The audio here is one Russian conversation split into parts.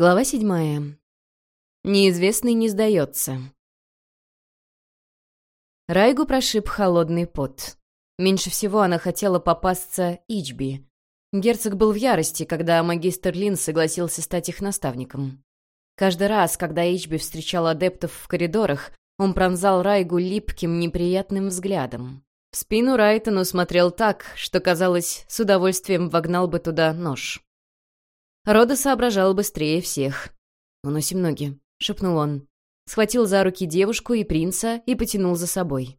Глава седьмая. Неизвестный не сдается. Райгу прошиб холодный пот. Меньше всего она хотела попасться Ичби. Герцог был в ярости, когда магистр Лин согласился стать их наставником. Каждый раз, когда Ичби встречал адептов в коридорах, он пронзал Райгу липким, неприятным взглядом. В спину Райтону смотрел так, что, казалось, с удовольствием вогнал бы туда нож. Рода соображал быстрее всех. «Уносим ноги», — шепнул он. Схватил за руки девушку и принца и потянул за собой.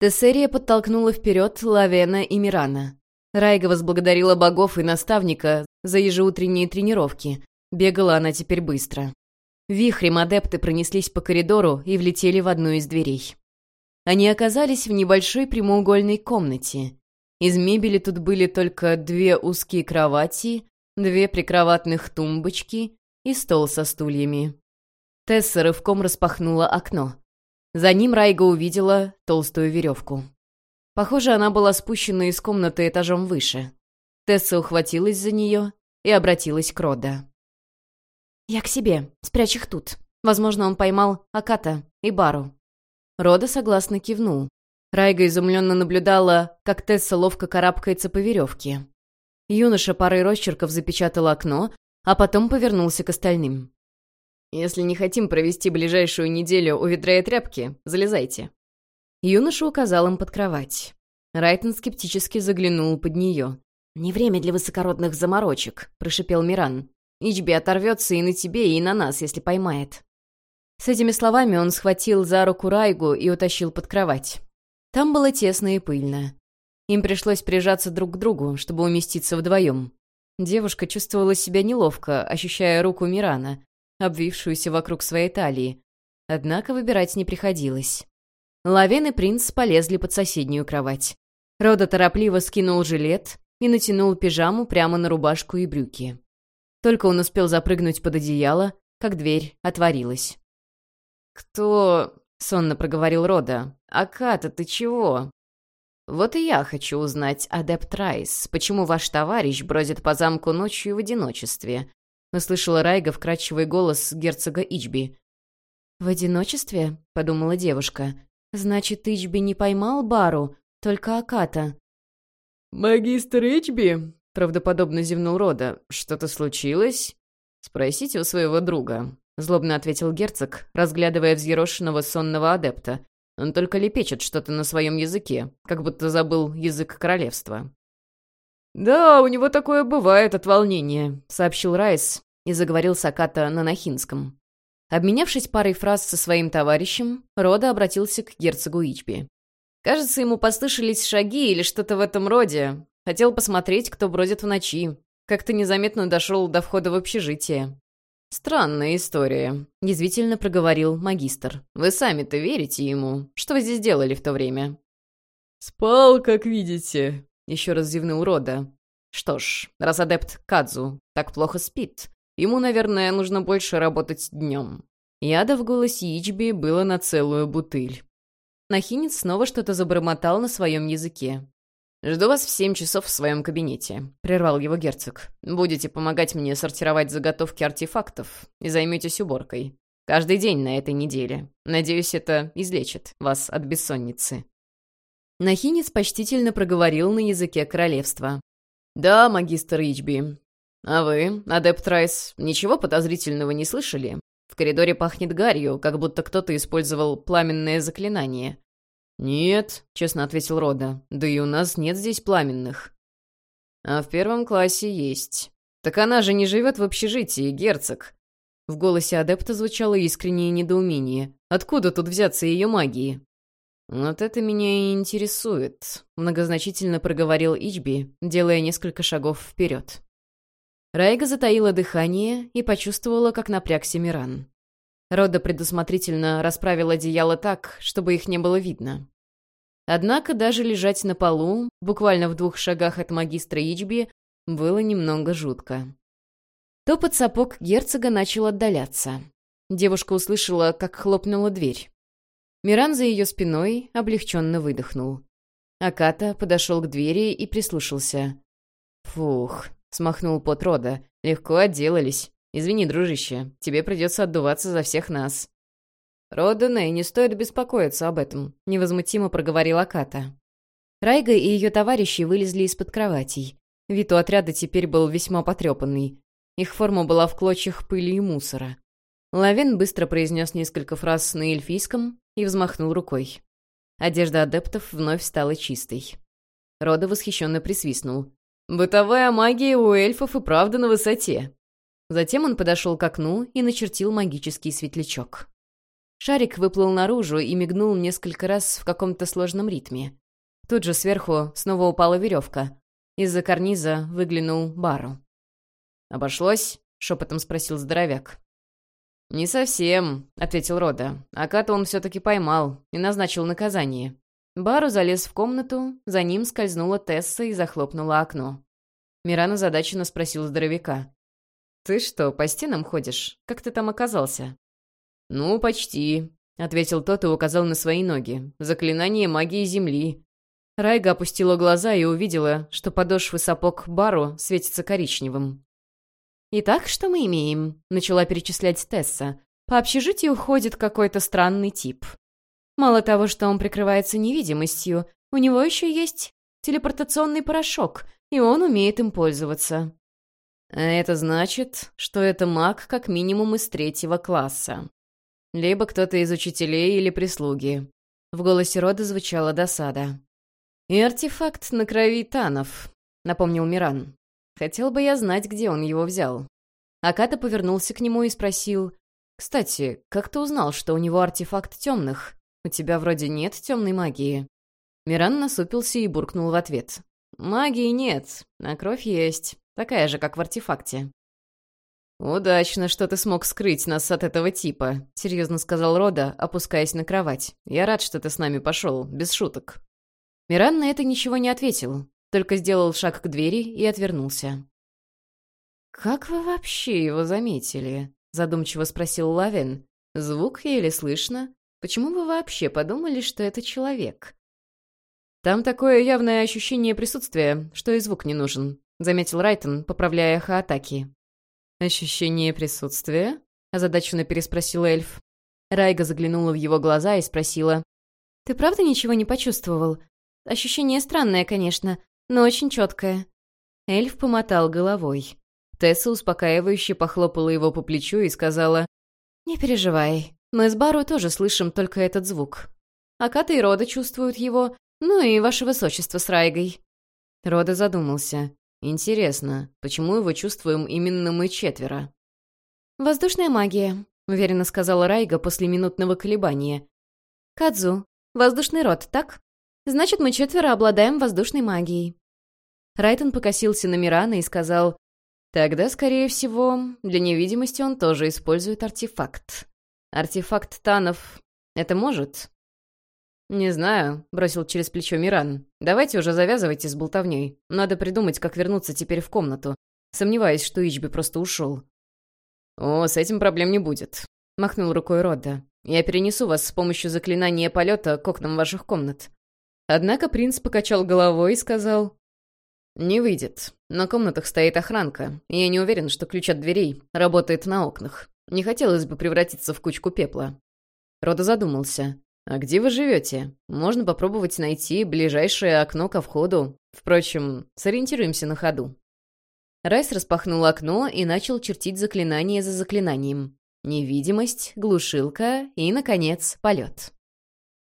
Тессерия подтолкнула вперед Лавена и Мирана. Райга возблагодарила богов и наставника за ежеутренние тренировки. Бегала она теперь быстро. Вихрем адепты пронеслись по коридору и влетели в одну из дверей. Они оказались в небольшой прямоугольной комнате. Из мебели тут были только две узкие кровати, две прикроватных тумбочки и стол со стульями. Тесса рывком распахнула окно. За ним Райга увидела толстую веревку. Похоже, она была спущена из комнаты этажом выше. Тесса ухватилась за нее и обратилась к Рода. «Я к себе. Спрячь их тут. Возможно, он поймал Аката и Бару». Рода согласно кивнул. Райга изумленно наблюдала, как Тесса ловко карабкается по веревке. Юноша парой росчерков запечатал окно, а потом повернулся к остальным. «Если не хотим провести ближайшую неделю у ведра и тряпки, залезайте». Юноша указал им под кровать. Райтон скептически заглянул под нее. «Не время для высокородных заморочек», — прошипел Миран. «Ичби оторвется и на тебе, и на нас, если поймает». С этими словами он схватил за руку Райгу и утащил под кровать. Там было тесно и пыльно. Им пришлось прижаться друг к другу, чтобы уместиться вдвоем. Девушка чувствовала себя неловко, ощущая руку Мирана, обвившуюся вокруг своей талии. Однако выбирать не приходилось. Лавен и принц полезли под соседнюю кровать. Рода торопливо скинул жилет и натянул пижаму прямо на рубашку и брюки. Только он успел запрыгнуть под одеяло, как дверь отворилась. «Кто...» — сонно проговорил Рода. «Аката, ты чего?» «Вот и я хочу узнать, адепт Райс, почему ваш товарищ бродит по замку ночью в одиночестве?» Услышала Райга вкрадчивый голос герцога Ичби. «В одиночестве?» — подумала девушка. «Значит, Ичби не поймал Бару, только Аката». «Магистр Ичби?» — правдоподобно зевнул Рода. «Что-то случилось?» «Спросите у своего друга», — злобно ответил герцог, разглядывая взъерошенного сонного адепта, он только лепечет что-то на своем языке, как будто забыл язык королевства. «Да, у него такое бывает от волнения», — сообщил Райс и заговорил Саката на нахинском. Обменявшись парой фраз со своим товарищем, Рода обратился к герцогу Ичби. «Кажется, ему послышались шаги или что-то в этом роде. Хотел посмотреть, кто бродит в ночи. Как-то незаметно дошел до входа в общежитие. «Странная история», — язвительно проговорил магистр. «Вы сами-то верите ему? Что вы здесь делали в то время?» «Спал, как видите», — еще раз зевнул Рода. «Что ж, раз адепт Кадзу так плохо спит, ему, наверное, нужно больше работать днем». Яда в голосе Ичби было на целую бутыль. Нахинец снова что-то забормотал на своем языке. «Жду вас в семь часов в своем кабинете», — прервал его герцог. «Будете помогать мне сортировать заготовки артефактов и займетесь уборкой. Каждый день на этой неделе. Надеюсь, это излечит вас от бессонницы». Нахинец почтительно проговорил на языке королевства. «Да, магистр Ичби. А вы, адепт Райс, ничего подозрительного не слышали? В коридоре пахнет гарью, как будто кто-то использовал пламенное заклинание. «Нет», — честно ответил Рода, — «да и у нас нет здесь пламенных». «А в первом классе есть. Так она же не живет в общежитии, герцог». В голосе адепта звучало искреннее недоумение. «Откуда тут взяться ее магии?» «Вот это меня и интересует», — многозначительно проговорил Ичби, делая несколько шагов вперед. Райга затаила дыхание и почувствовала, как напрягся Миран. Рода предусмотрительно расправил одеяло так, чтобы их не было видно. Однако даже лежать на полу, буквально в двух шагах от магистра Ичби, было немного жутко. Топот сапог герцога начал отдаляться. Девушка услышала, как хлопнула дверь. Миран за ее спиной облегченно выдохнул. Аката подошел к двери и прислушался. «Фух», — смахнул пот Рода, — «легко отделались. Извини, дружище, тебе придется отдуваться за всех нас». «Роддене, не стоит беспокоиться об этом», — невозмутимо проговорила Ката. Райга и ее товарищи вылезли из-под кроватей. Вид у отряда теперь был весьма потрепанный. Их форма была в клочьях пыли и мусора. Лавен быстро произнес несколько фраз на эльфийском и взмахнул рукой. Одежда адептов вновь стала чистой. Рода восхищенно присвистнул. «Бытовая магия у эльфов и правда на высоте». Затем он подошел к окну и начертил магический светлячок. Шарик выплыл наружу и мигнул несколько раз в каком-то сложном ритме. Тут же сверху снова упала веревка. Из-за карниза выглянул Бару. «Обошлось?» — шепотом спросил здоровяк. «Не совсем», — ответил Рода. «Аката он все-таки поймал и назначил наказание». Бару залез в комнату, за ним скользнула Тесса и захлопнула окно. Миран озадаченно спросил здоровяка. «Ты что, по стенам ходишь? Как ты там оказался?» «Ну, почти», — ответил тот и указал на свои ноги. «Заклинание магии Земли». Райга опустила глаза и увидела, что подошвы сапог Бару светятся коричневым. «Итак, что мы имеем?» — начала перечислять Тесса. «По общежитию ходит какой-то странный тип. Мало того, что он прикрывается невидимостью, у него еще есть телепортационный порошок, и он умеет им пользоваться». «Это значит, что это маг как минимум из третьего класса. Либо кто-то из учителей или прислуги». В голосе Рода звучала досада. «И артефакт на крови Танов», — напомнил Миран. Хотел бы я знать, где он его взял. Аката повернулся к нему и спросил, «Кстати, как ты узнал, что у него артефакт темных? У тебя вроде нет темной магии». Миран насупился и буркнул в ответ. «Магии нет, а кровь есть, такая же, как в артефакте». «Удачно, что ты смог скрыть нас от этого типа», — серьезно сказал Рода, опускаясь на кровать. «Я рад, что ты с нами пошел, без шуток». Миран на это ничего не ответил, только сделал шаг к двери и отвернулся. «Как вы вообще его заметили?» — задумчиво спросил Лавен. «Звук еле слышно. Почему вы вообще подумали, что это человек?» «Там такое явное ощущение присутствия, что и звук не нужен», — заметил Райтон, поправляя эхо атаки. «Ощущение присутствия?» — озадаченно переспросил эльф. Райга заглянула в его глаза и спросила. «Ты правда ничего не почувствовал? Ощущение странное, конечно, но очень четкое». Эльф помотал головой. Тесса успокаивающе похлопала его по плечу и сказала, «Не переживай, мы с Бару тоже слышим только этот звук. Аката и Рода чувствуют его, ну и ваше высочество с Райгой». Рода задумался. «Интересно, почему его чувствуем именно мы четверо?» «Воздушная магия», — уверенно сказала Райга после минутного колебания. «Кадзу, воздушный род, так?» Значит, мы четверо обладаем воздушной магией». Райтон покосился на Мирана и сказал, «Тогда, скорее всего, для невидимости он тоже использует артефакт. Артефакт Танов это может?» «Не знаю», — бросил через плечо Миран. «Давайте уже завязывайте с болтовней. Надо придумать, как вернуться теперь в комнату. Сомневаюсь, что Ичби просто ушел». «О, с этим проблем не будет», — махнул рукой Родда. «Я перенесу вас с помощью заклинания полета к окнам ваших комнат. Однако принц покачал головой и сказал... «Не выйдет. На комнатах стоит охранка, я не уверен, что ключ от дверей работает на окнах. Не хотелось бы превратиться в кучку пепла». Рода задумался. «А где вы живете? Можно попробовать найти ближайшее окно ко входу. Впрочем, сориентируемся на ходу». Райс распахнул окно и начал чертить заклинание за заклинанием. Невидимость, глушилка и, наконец, полет.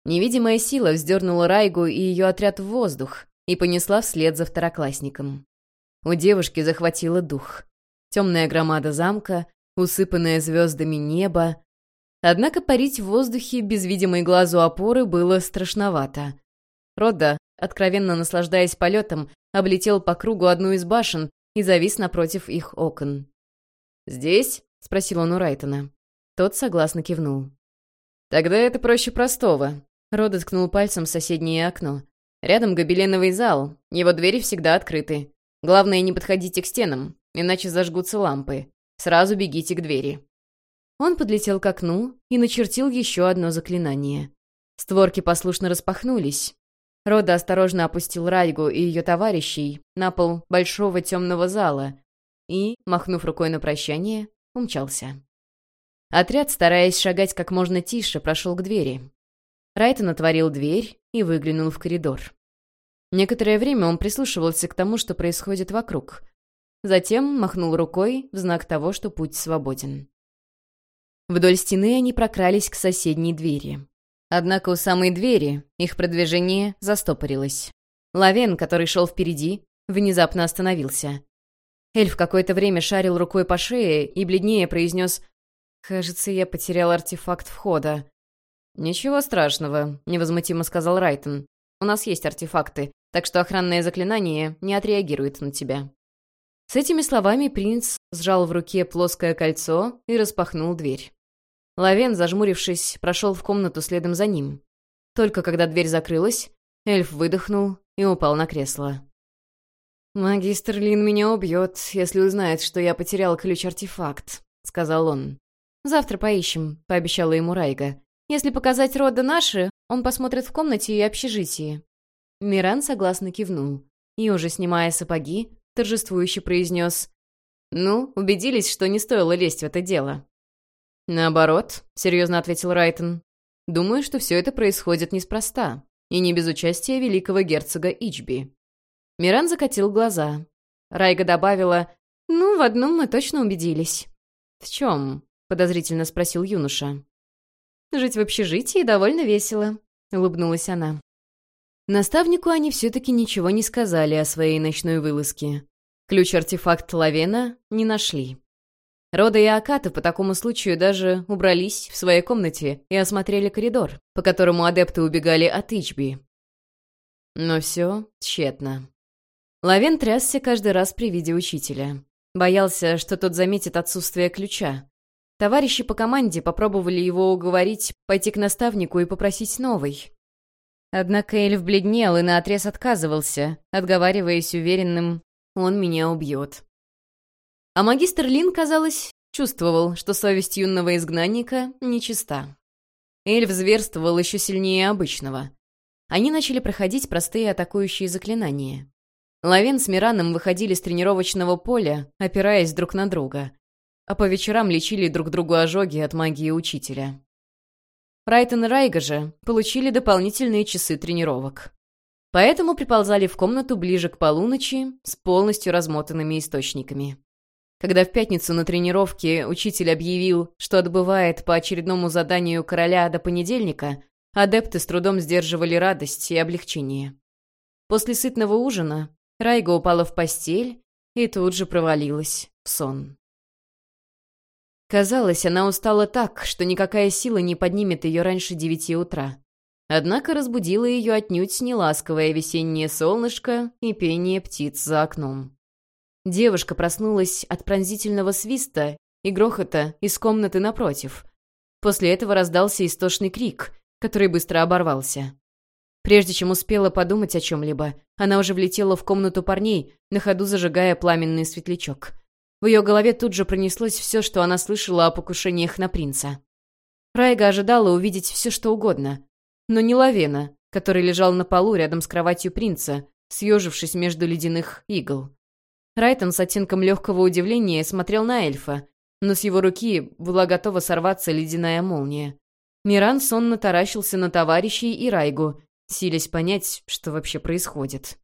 Невидимая сила вздернула Райгу и ее отряд в воздух и понесла вслед за второклассником. У девушки захватило дух. Темная громада замка, усыпанное звездами небо. Однако парить в воздухе без видимой глазу опоры было страшновато. Родда, откровенно наслаждаясь полетом, облетел по кругу одну из башен и завис напротив их окон. «Здесь?» — спросил он у Райтона. Тот согласно кивнул. «Тогда это проще простого. Рода ткнул пальцем в соседнее окно. «Рядом гобеленовый зал. Его двери всегда открыты. Главное, не подходите к стенам, иначе зажгутся лампы. Сразу бегите к двери». Он подлетел к окну и начертил еще одно заклинание. Створки послушно распахнулись. Рода осторожно опустил Райгу и ее товарищей на пол большого темного зала и, махнув рукой на прощание, умчался. Отряд, стараясь шагать как можно тише, прошел к двери. Райтон отворил дверь и выглянул в коридор. Некоторое время он прислушивался к тому, что происходит вокруг. Затем махнул рукой в знак того, что путь свободен. Вдоль стены они прокрались к соседней двери. Однако у самой двери их продвижение застопорилось. Лавен, который шел впереди, внезапно остановился. Эльф какое-то время шарил рукой по шее и бледнее произнес «Кажется, я потерял артефакт входа». «Ничего страшного», — невозмутимо сказал Райтон. «У нас есть артефакты, так что охранное заклинание не отреагирует на тебя». С этими словами принц сжал в руке плоское кольцо и распахнул дверь. Лавен, зажмурившись, прошел в комнату следом за ним. Только когда дверь закрылась, эльф выдохнул и упал на кресло. «Магистр Лин меня убьет, если узнает, что я потерял ключ-артефакт», — сказал он. «Завтра поищем», — пообещала ему Райга. «Если показать рода наши, он посмотрит в комнате и общежитии». Миран согласно кивнул и, уже снимая сапоги, торжествующе произнес «Ну, убедились, что не стоило лезть в это дело». «Наоборот», — серьезно ответил Райтон. «Думаю, что все это происходит неспроста, и не без участия великого герцога Ичби». Миран закатил глаза. Райга добавила «Ну, в одном мы точно убедились». «В чем?» — подозрительно спросил юноша. «Жить в общежитии довольно весело», — улыбнулась она. Наставнику они все-таки ничего не сказали о своей ночной вылазке. Ключ-артефакт Лавена не нашли. Рода и Аката по такому случаю даже убрались в своей комнате и осмотрели коридор, по которому адепты убегали от Ичби. Но все тщетно. Лавен трясся каждый раз при виде учителя. Боялся, что тот заметит отсутствие ключа. Товарищи по команде попробовали его уговорить пойти к наставнику и попросить новый. Однако эльф бледнел и наотрез отказывался, отговариваясь уверенным «он меня убьет». А магистр Лин, казалось, чувствовал, что совесть юного изгнанника нечиста. Эльф зверствовал еще сильнее обычного. Они начали проходить простые атакующие заклинания. Лавен с Мираном выходили с тренировочного поля, опираясь друг на друга, а по вечерам лечили друг другу ожоги от магии учителя. Райтон и Райга же получили дополнительные часы тренировок. Поэтому приползали в комнату ближе к полуночи с полностью размотанными источниками. Когда в пятницу на тренировке учитель объявил, что отбывает по очередному заданию короля до понедельника, адепты с трудом сдерживали радость и облегчение. После сытного ужина Райга упала в постель и тут же провалилась в сон. Казалось, она устала так, что никакая сила не поднимет ее раньше девяти утра. Однако разбудило ее отнюдь неласковое весеннее солнышко и пение птиц за окном. Девушка проснулась от пронзительного свиста и грохота из комнаты напротив. После этого раздался истошный крик, который быстро оборвался. Прежде чем успела подумать о чем-либо, она уже влетела в комнату парней, на ходу зажигая пламенный светлячок. В ее голове тут же пронеслось все, что она слышала о покушениях на принца. Райга ожидала увидеть все, что угодно. Но не Лавена, который лежал на полу рядом с кроватью принца, съежившись между ледяных игл. Райтон с оттенком легкого удивления смотрел на эльфа, но с его руки была готова сорваться ледяная молния. Миран сонно таращился на товарищей и Райгу, силясь понять, что вообще происходит.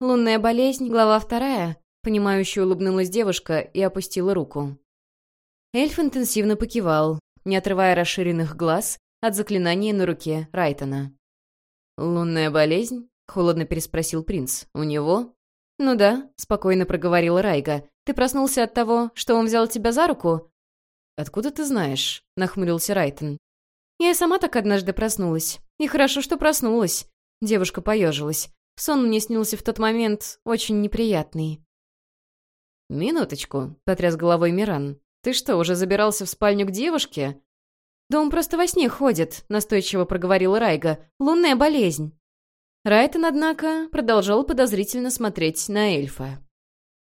«Лунная болезнь, глава вторая», Понимающе улыбнулась девушка и опустила руку. Эльф интенсивно покивал, не отрывая расширенных глаз от заклинания на руке Райтона. «Лунная болезнь?» — холодно переспросил принц. «У него?» «Ну да», — спокойно проговорила Райга. «Ты проснулся от того, что он взял тебя за руку?» «Откуда ты знаешь?» — нахмурился Райтон. «Я сама так однажды проснулась. И хорошо, что проснулась». Девушка поежилась. Сон мне снился в тот момент очень неприятный. «Минуточку», — потряс головой Миран. «Ты что, уже забирался в спальню к девушке?» «Да он просто во сне ходит», — настойчиво проговорила Райга. «Лунная болезнь». Райтон, однако, продолжал подозрительно смотреть на эльфа.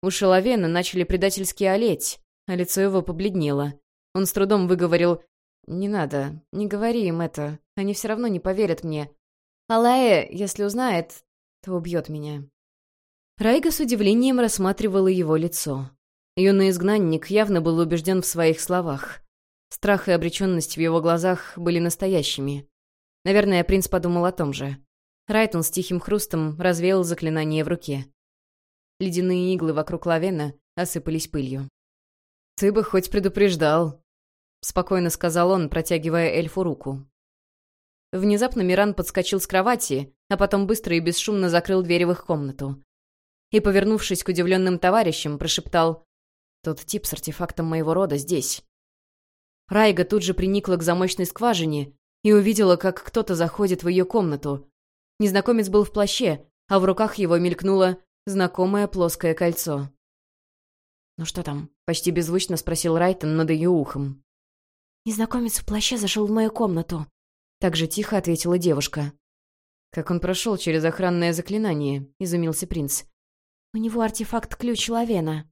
Уши Лавена начали предательски олеть, а лицо его побледнело. Он с трудом выговорил «Не надо, не говори им это, они все равно не поверят мне. Алая, если узнает, то убьет меня». Райга с удивлением рассматривала его лицо. Юный изгнанник явно был убежден в своих словах. Страх и обреченность в его глазах были настоящими. Наверное, принц подумал о том же. Райтон с тихим хрустом развеял заклинание в руке. Ледяные иглы вокруг Лавена осыпались пылью. «Ты бы хоть предупреждал», — спокойно сказал он, протягивая эльфу руку. Внезапно Миран подскочил с кровати, а потом быстро и бесшумно закрыл дверь в их комнату. И, повернувшись к удивленным товарищам, прошептал «Тот тип с артефактом моего рода здесь». Райга тут же приникла к замочной скважине и увидела, как кто-то заходит в ее комнату. Незнакомец был в плаще, а в руках его мелькнуло знакомое плоское кольцо. «Ну что там?» — почти беззвучно спросил Райтон над ее ухом. «Незнакомец в плаще зашел в мою комнату», — так же тихо ответила девушка. «Как он прошел через охранное заклинание?» — изумился принц. «У него артефакт-ключ Лавена».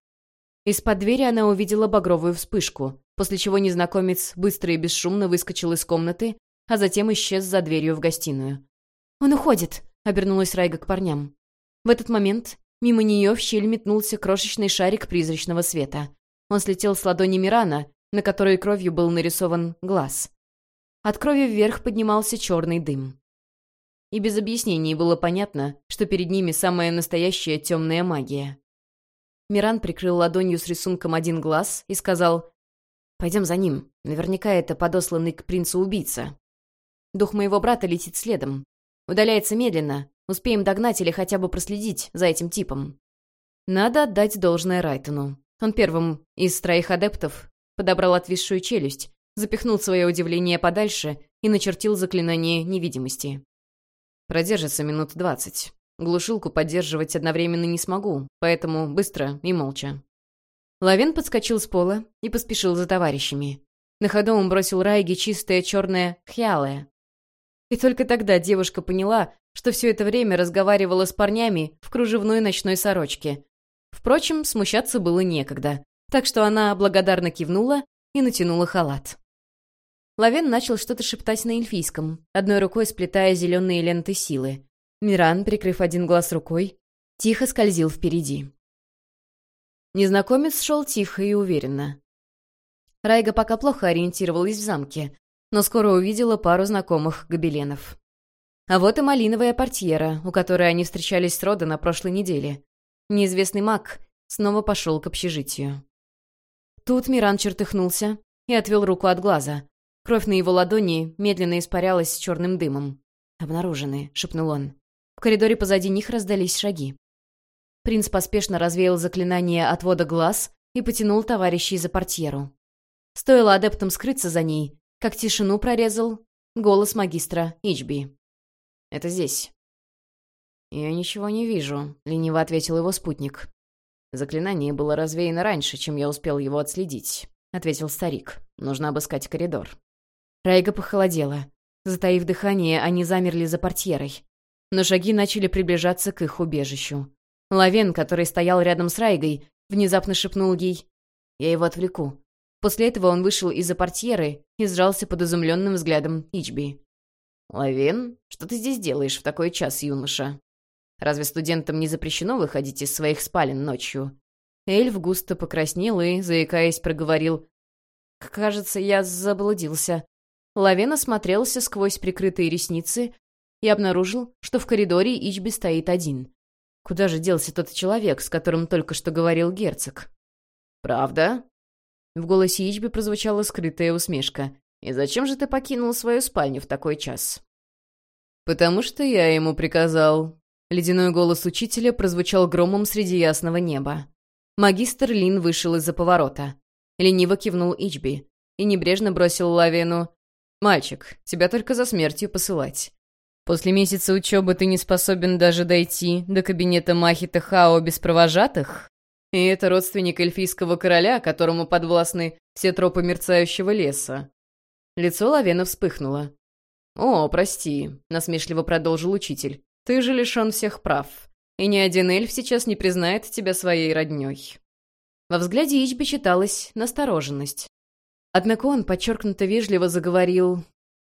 Из-под двери она увидела багровую вспышку, после чего незнакомец быстро и бесшумно выскочил из комнаты, а затем исчез за дверью в гостиную. «Он уходит!» — обернулась Райга к парням. В этот момент мимо нее в щель метнулся крошечный шарик призрачного света. Он слетел с ладони Мирана, на которой кровью был нарисован глаз. От крови вверх поднимался черный дым. И без объяснений было понятно, что перед ними самая настоящая темная магия. Миран прикрыл ладонью с рисунком один глаз и сказал «Пойдем за ним. Наверняка это подосланный к принцу убийца. Дух моего брата летит следом. Удаляется медленно. Успеем догнать или хотя бы проследить за этим типом». Надо отдать должное Райтону. Он первым из троих адептов подобрал отвисшую челюсть, запихнул свое удивление подальше и начертил заклинание невидимости. Продержится минут двадцать. Глушилку поддерживать одновременно не смогу, поэтому быстро и молча. Лавен подскочил с пола и поспешил за товарищами. На ходу он бросил Райге чистое черное «хьялое». И только тогда девушка поняла, что все это время разговаривала с парнями в кружевной ночной сорочке. Впрочем, смущаться было некогда, так что она благодарно кивнула и натянула халат. Лавен начал что-то шептать на эльфийском, одной рукой сплетая зеленые ленты силы. Миран, прикрыв один глаз рукой, тихо скользил впереди. Незнакомец шел тихо и уверенно. Райга пока плохо ориентировалась в замке, но скоро увидела пару знакомых гобеленов. А вот и малиновая портьера, у которой они встречались с Рода на прошлой неделе. Неизвестный маг снова пошел к общежитию. Тут Миран чертыхнулся и отвел руку от глаза. Кровь на его ладони медленно испарялась с черным дымом. «Обнаружены», — шепнул он. В коридоре позади них раздались шаги. Принц поспешно развеял заклинание отвода глаз и потянул товарищей за портьеру. Стоило адептам скрыться за ней, как тишину прорезал голос магистра Ичби. «Это здесь». «Я ничего не вижу», — лениво ответил его спутник. «Заклинание было развеяно раньше, чем я успел его отследить», — ответил старик. «Нужно обыскать коридор». Райга похолодела. Затаив дыхание, они замерли за портьерой но шаги начали приближаться к их убежищу. Лавен, который стоял рядом с Райгой, внезапно шепнул ей «Я его отвлеку». После этого он вышел из-за портьеры и сжался под изумленным взглядом Ичби. «Лавен, что ты здесь делаешь в такой час, юноша? Разве студентам не запрещено выходить из своих спален ночью?» Эльф густо покраснел и, заикаясь, проговорил «Кажется, я заблудился». Лавен осмотрелся сквозь прикрытые ресницы и обнаружил, что в коридоре Ичби стоит один. Куда же делся тот человек, с которым только что говорил герцог? «Правда?» В голосе Ичби прозвучала скрытая усмешка. «И зачем же ты покинул свою спальню в такой час?» «Потому что я ему приказал». Ледяной голос учителя прозвучал громом среди ясного неба. Магистр Лин вышел из-за поворота. Лениво кивнул Ичби и небрежно бросил Лавену. «Мальчик, тебя только за смертью посылать. После месяца учебы ты не способен даже дойти до кабинета Махита Хао без провожатых? И это родственник эльфийского короля, которому подвластны все тропы мерцающего леса. Лицо Лавена вспыхнуло. «О, прости», — насмешливо продолжил учитель. «Ты же лишен всех прав, и ни один эльф сейчас не признает тебя своей роднёй». Во взгляде Ичби читалась настороженность. Однако он подчеркнуто вежливо заговорил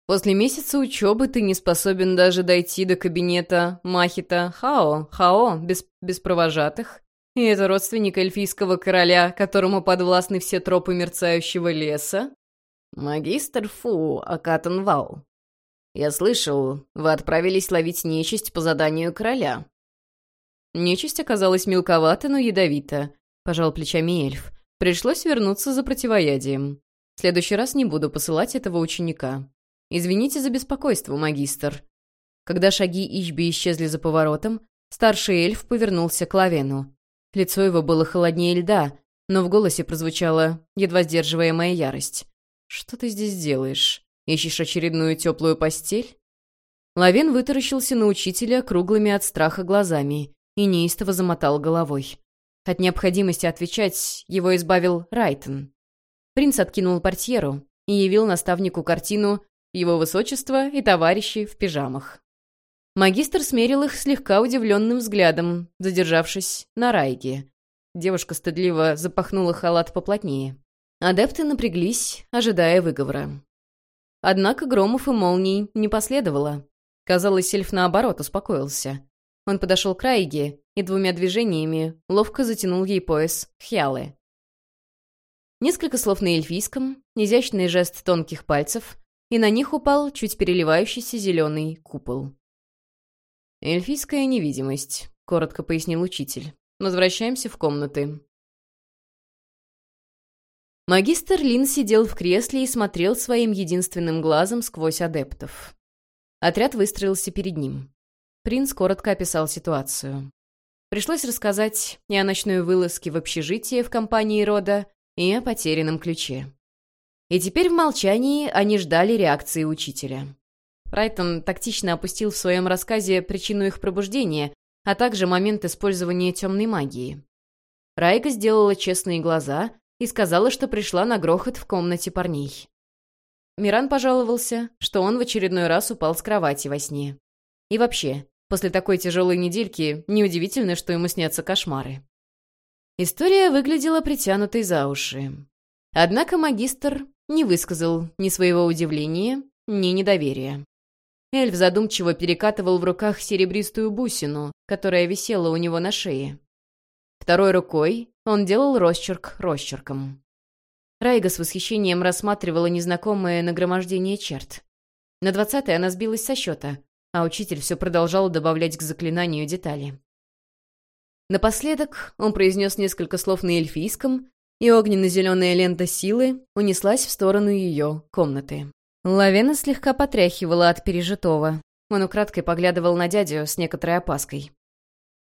После месяца учебы ты не способен даже дойти до кабинета Махита Хао, Хао, без, без провожатых. И это родственник эльфийского короля, которому подвластны все тропы мерцающего леса? Магистр Фу Акатанвал. Я слышал, вы отправились ловить нечисть по заданию короля. Нечисть оказалась мелковата, но ядовита, пожал плечами эльф. Пришлось вернуться за противоядием. В следующий раз не буду посылать этого ученика. Извините за беспокойство, магистр. Когда шаги Ичби исчезли за поворотом, старший эльф повернулся к Лавену. Лицо его было холоднее льда, но в голосе прозвучала едва сдерживаемая ярость. «Что ты здесь делаешь? Ищешь очередную теплую постель?» Лавен вытаращился на учителя круглыми от страха глазами и неистово замотал головой. От необходимости отвечать его избавил Райтон. Принц откинул портьеру и явил наставнику картину «Его высочество и товарищи в пижамах». Магистр смерил их слегка удивленным взглядом, задержавшись на Райге. Девушка стыдливо запахнула халат поплотнее. Адепты напряглись, ожидая выговора. Однако громов и молний не последовало. Казалось, эльф наоборот успокоился. Он подошел к Райге и двумя движениями ловко затянул ей пояс хьялы. Несколько слов на эльфийском, изящный жест тонких пальцев, и на них упал чуть переливающийся зеленый купол. «Эльфийская невидимость», — коротко пояснил учитель. «Возвращаемся в комнаты». Магистр Лин сидел в кресле и смотрел своим единственным глазом сквозь адептов. Отряд выстроился перед ним. Принц коротко описал ситуацию. Пришлось рассказать и о ночной вылазке в общежитие в компании рода, и о потерянном ключе. И теперь в молчании они ждали реакции учителя. Райтон тактично опустил в своем рассказе причину их пробуждения, а также момент использования темной магии. Райка сделала честные глаза и сказала, что пришла на грохот в комнате парней. Миран пожаловался, что он в очередной раз упал с кровати во сне. И вообще, после такой тяжелой недельки, неудивительно, что ему снятся кошмары. История выглядела притянутой за уши. Однако магистр не высказал ни своего удивления, ни недоверия. Эльф задумчиво перекатывал в руках серебристую бусину, которая висела у него на шее. Второй рукой он делал росчерк росчерком. Райга с восхищением рассматривала незнакомое нагромождение черт. На двадцатой она сбилась со счета, а учитель все продолжал добавлять к заклинанию детали. Напоследок он произнес несколько слов на эльфийском, и огненно-зеленая лента силы унеслась в сторону ее комнаты. Лавена слегка потряхивала от пережитого. Он украдкой поглядывал на дядю с некоторой опаской.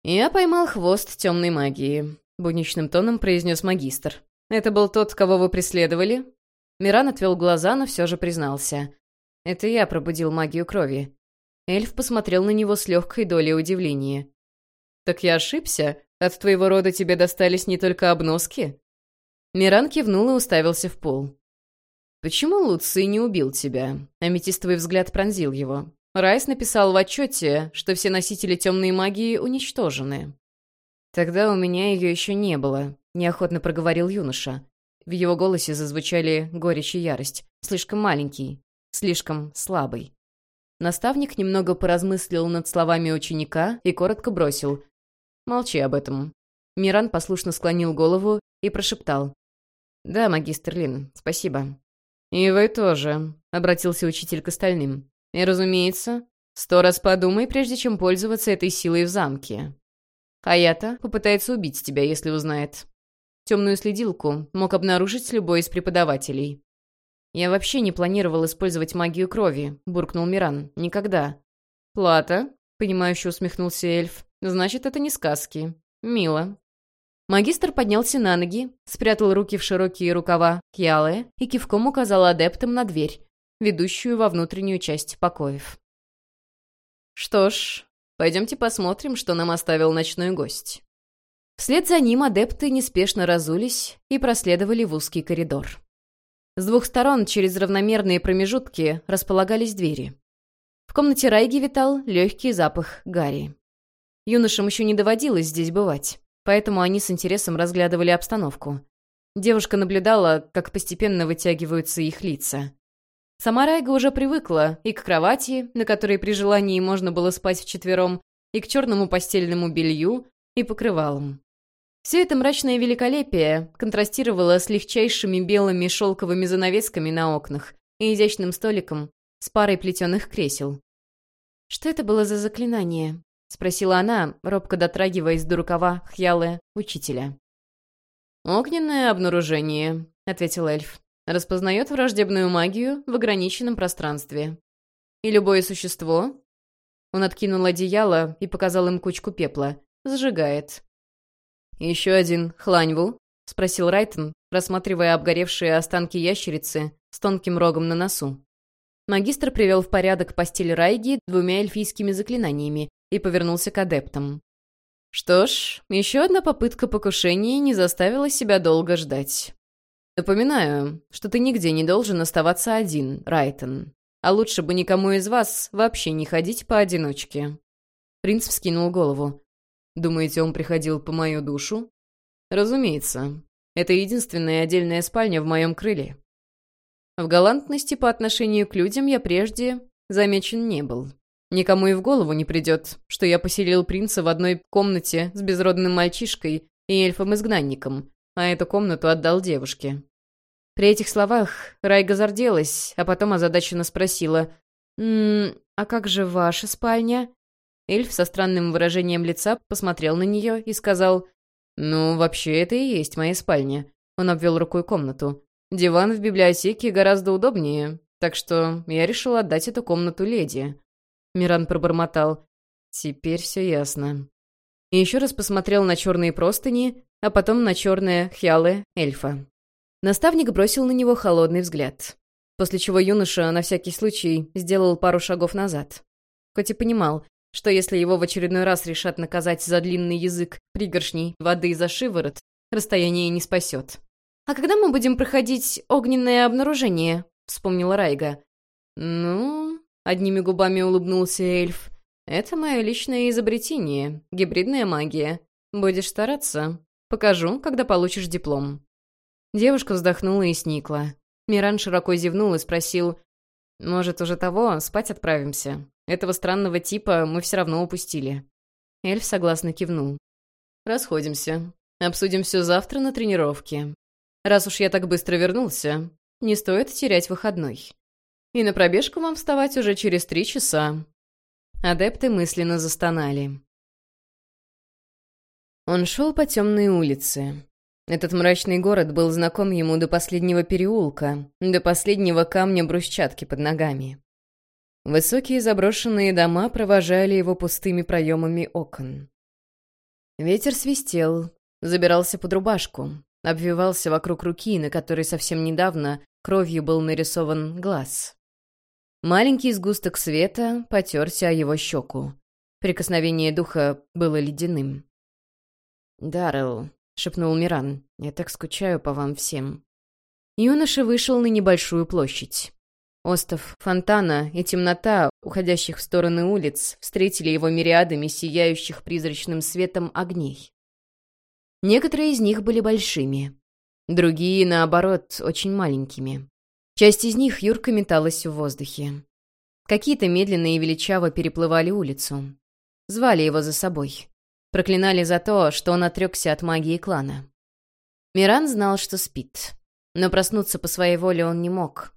«Я поймал хвост темной магии», — будничным тоном произнес магистр. «Это был тот, кого вы преследовали?» Миран отвел глаза, но все же признался. «Это я пробудил магию крови». Эльф посмотрел на него с легкой долей удивления. «Так я ошибся? От твоего рода тебе достались не только обноски?» Миран кивнул и уставился в пол. «Почему Луций не убил тебя?» Аметистовый взгляд пронзил его. Райс написал в отчете, что все носители темной магии уничтожены. «Тогда у меня ее еще не было», — неохотно проговорил юноша. В его голосе зазвучали горечь и ярость. Слишком маленький, слишком слабый. Наставник немного поразмыслил над словами ученика и коротко бросил. «Молчи об этом». Миран послушно склонил голову и прошептал. «Да, магистр Лин, спасибо. «И вы тоже», — обратился учитель к остальным. «И, разумеется, сто раз подумай, прежде чем пользоваться этой силой в замке. Хаята попытается убить тебя, если узнает. Темную следилку мог обнаружить любой из преподавателей. «Я вообще не планировал использовать магию крови», — буркнул Миран. «Никогда». «Плата?» — понимающе усмехнулся эльф. «Значит, это не сказки. Мило». Магистр поднялся на ноги, спрятал руки в широкие рукава кьялы и кивком указал адептам на дверь, ведущую во внутреннюю часть покоев. «Что ж, пойдемте посмотрим, что нам оставил ночной гость». Вслед за ним адепты неспешно разулись и проследовали в узкий коридор. С двух сторон через равномерные промежутки располагались двери. В комнате Райги витал легкий запах гари. Юношам еще не доводилось здесь бывать поэтому они с интересом разглядывали обстановку. Девушка наблюдала, как постепенно вытягиваются их лица. Сама Райга уже привыкла и к кровати, на которой при желании можно было спать вчетвером, и к черному постельному белью, и покрывалам. Все это мрачное великолепие контрастировало с легчайшими белыми шелковыми занавесками на окнах и изящным столиком с парой плетеных кресел. «Что это было за заклинание?» — спросила она, робко дотрагиваясь до рукава Хьялы, учителя. «Огненное обнаружение», — ответил эльф. «Распознает враждебную магию в ограниченном пространстве. И любое существо...» Он откинул одеяло и показал им кучку пепла. «Сжигает». «Еще один хланьву?» — спросил Райтон, рассматривая обгоревшие останки ящерицы с тонким рогом на носу. Магистр привел в порядок постель Райги двумя эльфийскими заклинаниями и повернулся к адептам. Что ж, еще одна попытка покушения не заставила себя долго ждать. Напоминаю, что ты нигде не должен оставаться один, Райтон. А лучше бы никому из вас вообще не ходить поодиночке. Принц вскинул голову. Думаете, он приходил по мою душу? Разумеется. Это единственная отдельная спальня в моем крыле. В галантности по отношению к людям я прежде замечен не был. Никому и в голову не придет, что я поселил принца в одной комнате с безродным мальчишкой и эльфом-изгнанником, а эту комнату отдал девушке. При этих словах Райга зарделась, а потом озадаченно спросила, «М а как же ваша спальня?» Эльф со странным выражением лица посмотрел на нее и сказал, «Ну, вообще, это и есть моя спальня». Он обвел рукой комнату. «Диван в библиотеке гораздо удобнее, так что я решил отдать эту комнату леди». Миран пробормотал. «Теперь все ясно». И еще раз посмотрел на черные простыни, а потом на черные хьялы эльфа. Наставник бросил на него холодный взгляд, после чего юноша на всякий случай сделал пару шагов назад. Хоть и понимал, что если его в очередной раз решат наказать за длинный язык пригоршней воды за шиворот, расстояние не спасет. «А когда мы будем проходить огненное обнаружение?» — вспомнила Райга. «Ну, Одними губами улыбнулся эльф. «Это мое личное изобретение, гибридная магия. Будешь стараться? Покажу, когда получишь диплом». Девушка вздохнула и сникла. Миран широко зевнул и спросил, «Может, уже того, спать отправимся? Этого странного типа мы все равно упустили». Эльф согласно кивнул. «Расходимся. Обсудим все завтра на тренировке. Раз уж я так быстро вернулся, не стоит терять выходной. И на пробежку вам вставать уже через три часа». Адепты мысленно застонали. Он шел по темной улице. Этот мрачный город был знаком ему до последнего переулка, до последнего камня брусчатки под ногами. Высокие заброшенные дома провожали его пустыми проемами окон. Ветер свистел, забирался под рубашку, обвивался вокруг руки, на которой совсем недавно кровью был нарисован глаз. Маленький сгусток света потерся о его щеку. Прикосновение духа было ледяным. «Даррелл», — шепнул Миран, — «я так скучаю по вам всем». Юноша вышел на небольшую площадь. Остов фонтана и темнота, уходящих в стороны улиц, встретили его мириадами сияющих призрачным светом огней. Некоторые из них были большими, другие, наоборот, очень маленькими. Часть из них юрко металась в воздухе. Какие-то медленно и величаво переплывали улицу. Звали его за собой. Проклинали за то, что он отрекся от магии клана. Миран знал, что спит. Но проснуться по своей воле он не мог.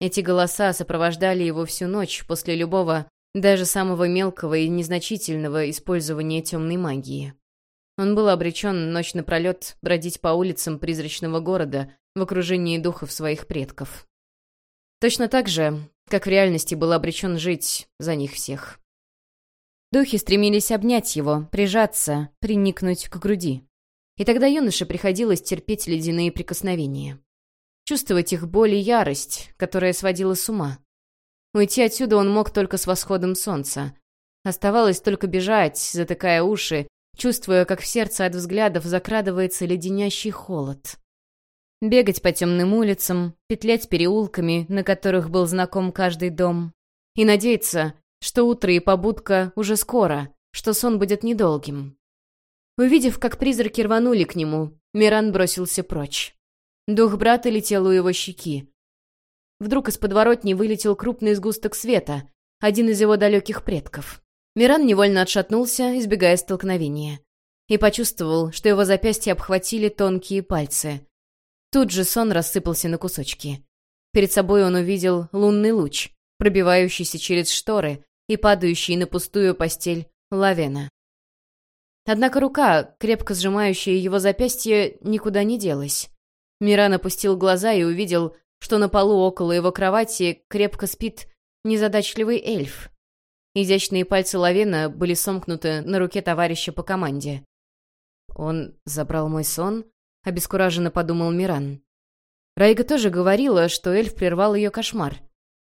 Эти голоса сопровождали его всю ночь после любого, даже самого мелкого и незначительного использования темной магии. Он был обречен ночь напролет бродить по улицам призрачного города в окружении духов своих предков. Точно так же, как в реальности был обречен жить за них всех. Духи стремились обнять его, прижаться, приникнуть к груди. И тогда юноше приходилось терпеть ледяные прикосновения. Чувствовать их боль и ярость, которая сводила с ума. Уйти отсюда он мог только с восходом солнца. Оставалось только бежать, затыкая уши, чувствуя, как в сердце от взглядов закрадывается леденящий холод. Бегать по темным улицам, петлять переулками, на которых был знаком каждый дом. И надеяться, что утро и побудка уже скоро, что сон будет недолгим. Увидев, как призраки рванули к нему, Миран бросился прочь. Дух брата летел у его щеки. Вдруг из подворотни вылетел крупный сгусток света, один из его далеких предков. Миран невольно отшатнулся, избегая столкновения. и почувствовал, что его запястья обхватили тонкие пальцы. Тут же сон рассыпался на кусочки. Перед собой он увидел лунный луч, пробивающийся через шторы и падающий на пустую постель Лавена. Однако рука, крепко сжимающая его запястье, никуда не делась. Миран опустил глаза и увидел, что на полу около его кровати крепко спит незадачливый эльф. Изящные пальцы Лавена были сомкнуты на руке товарища по команде. «Он забрал мой сон?» — обескураженно подумал Миран. Райга тоже говорила, что эльф прервал ее кошмар.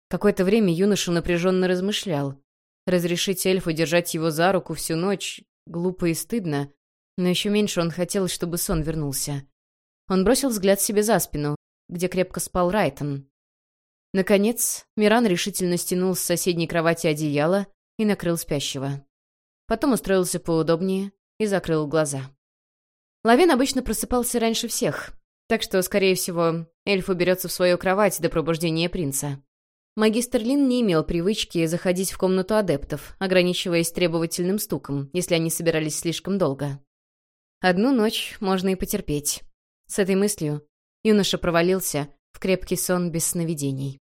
Какое-то время юноша напряженно размышлял. Разрешить эльфу держать его за руку всю ночь глупо и стыдно, но еще меньше он хотел, чтобы сон вернулся. Он бросил взгляд себе за спину, где крепко спал Райтон. Наконец, Миран решительно стянул с соседней кровати одеяло и накрыл спящего. Потом устроился поудобнее и закрыл глаза. Лавен обычно просыпался раньше всех, так что, скорее всего, эльф уберется в свою кровать до пробуждения принца. Магистр Лин не имел привычки заходить в комнату адептов, ограничиваясь требовательным стуком, если они собирались слишком долго. Одну ночь можно и потерпеть. С этой мыслью юноша провалился в крепкий сон без сновидений.